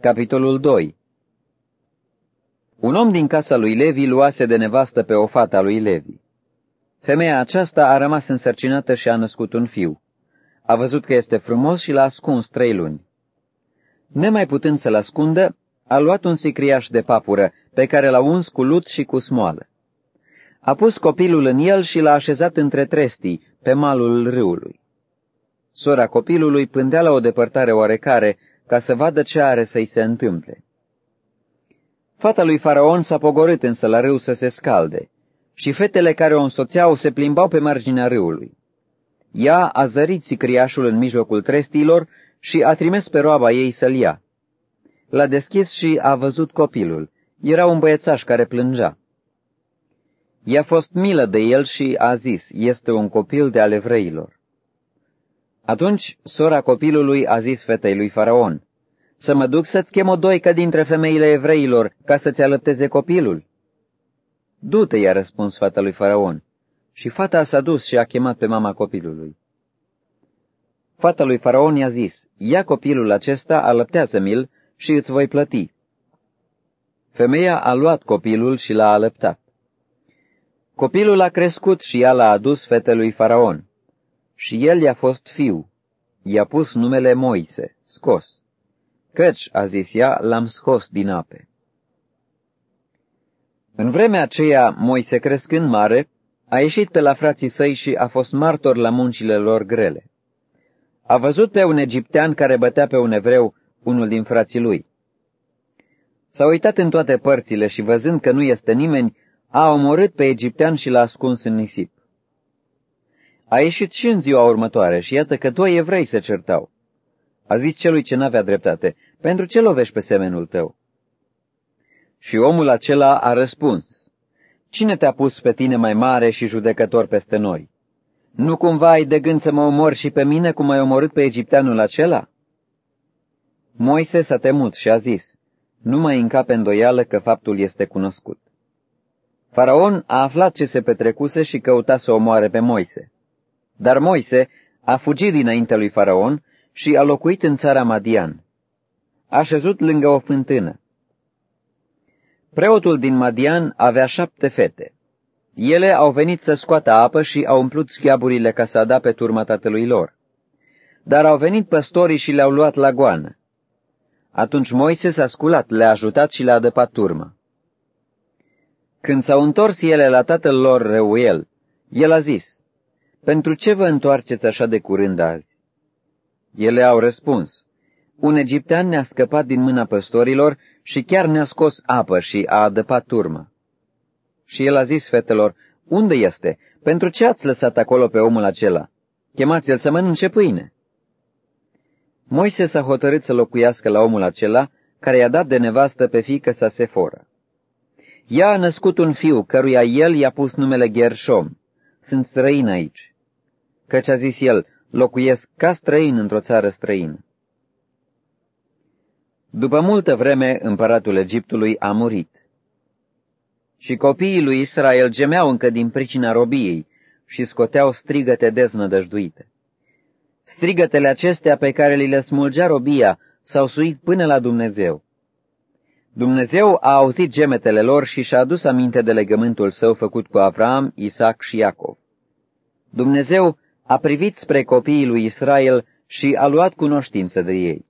Capitolul 2 Un om din casa lui Levi luase de nevastă pe o fată a lui Levi. Femeia aceasta a rămas însărcinată și a născut un fiu. A văzut că este frumos și l-a ascuns trei luni. Nemai putând să-l ascundă, a luat un sicriaș de papură, pe care l-a uns cu lut și cu smoală. A pus copilul în el și l-a așezat între trestii, pe malul râului. Sora copilului pândea la o depărtare oarecare, ca să vadă ce are să-i se întâmple. Fata lui Faraon s-a pogorât însă la râu să se scalde, și fetele care o însoțeau se plimbau pe marginea râului. Ea a zărit sicriașul în mijlocul trestilor și a trimis pe roaba ei să-l ia. L-a deschis și a văzut copilul. Era un băiețaș care plângea. I-a fost milă de el și a zis, este un copil de ale evreilor. Atunci sora copilului a zis fetei lui Faraon, să mă duc să-ți chem o doică dintre femeile evreilor ca să-ți alăpteze copilul. Du-te, i-a răspuns fata lui Faraon. Și fata s-a dus și a chemat pe mama copilului. Fata lui Faraon i-a zis, ia copilul acesta, alăptează-mi-l și îți voi plăti. Femeia a luat copilul și l-a alăptat. Copilul a crescut și ea l-a adus fetelui Faraon. Și el i-a fost fiu. I-a pus numele Moise, scos. Căci, a zis ea, l-am scos din ape. În vremea aceea, Moise, crescând mare, a ieșit pe la frații săi și a fost martor la muncile lor grele. A văzut pe un egiptean care bătea pe un evreu, unul din frații lui. S-a uitat în toate părțile și văzând că nu este nimeni, a omorât pe egiptean și l-a ascuns în nisip. A ieșit și în ziua următoare și iată că doi evrei se certau. A zis celui ce n-avea dreptate, pentru ce lovești pe semenul tău? Și omul acela a răspuns, Cine te-a pus pe tine mai mare și judecător peste noi? Nu cumva ai de gând să mă omori și pe mine cum ai omorât pe egipteanul acela? Moise s-a temut și a zis, Nu mai încape îndoială că faptul este cunoscut. Faraon a aflat ce se petrecuse și căuta să omoare pe Moise. Dar Moise a fugit dinainte lui Faraon și a locuit în țara Madian. A șezut lângă o fântână. Preotul din Madian avea șapte fete. Ele au venit să scoată apă și au umplut schiaburile ca să ada pe turma tatălui lor. Dar au venit păstorii și le-au luat la goană. Atunci Moise s-a sculat, le-a ajutat și le-a adăpat turma. Când s-au întors ele la tatăl lor Reuel, el a zis, Pentru ce vă întoarceți așa de curând azi? Ele au răspuns, Un egiptean ne-a scăpat din mâna păstorilor și chiar ne-a scos apă și a adăpat turmă. Și el a zis fetelor, Unde este? Pentru ce ați lăsat acolo pe omul acela? Chemați-l să mănânce pâine. Moise s-a hotărât să locuiască la omul acela, care i-a dat de nevastă pe fiică sa Seforă. Ea a născut un fiu, căruia el i-a pus numele Gershom. Sunt străin aici. Căci a zis el, locuiesc ca străin într-o țară străină. După multă vreme, împăratul Egiptului a murit. Și copiii lui Israel gemeau încă din pricina robiei și scoteau strigăte deznădăjduite. Strigătele acestea pe care li le smulgea robia s-au suit până la Dumnezeu. Dumnezeu a auzit gemetele lor și și-a adus aminte de legământul său făcut cu Avram, Isaac și Iacov. Dumnezeu a privit spre copiii lui Israel și a luat cunoștință de ei.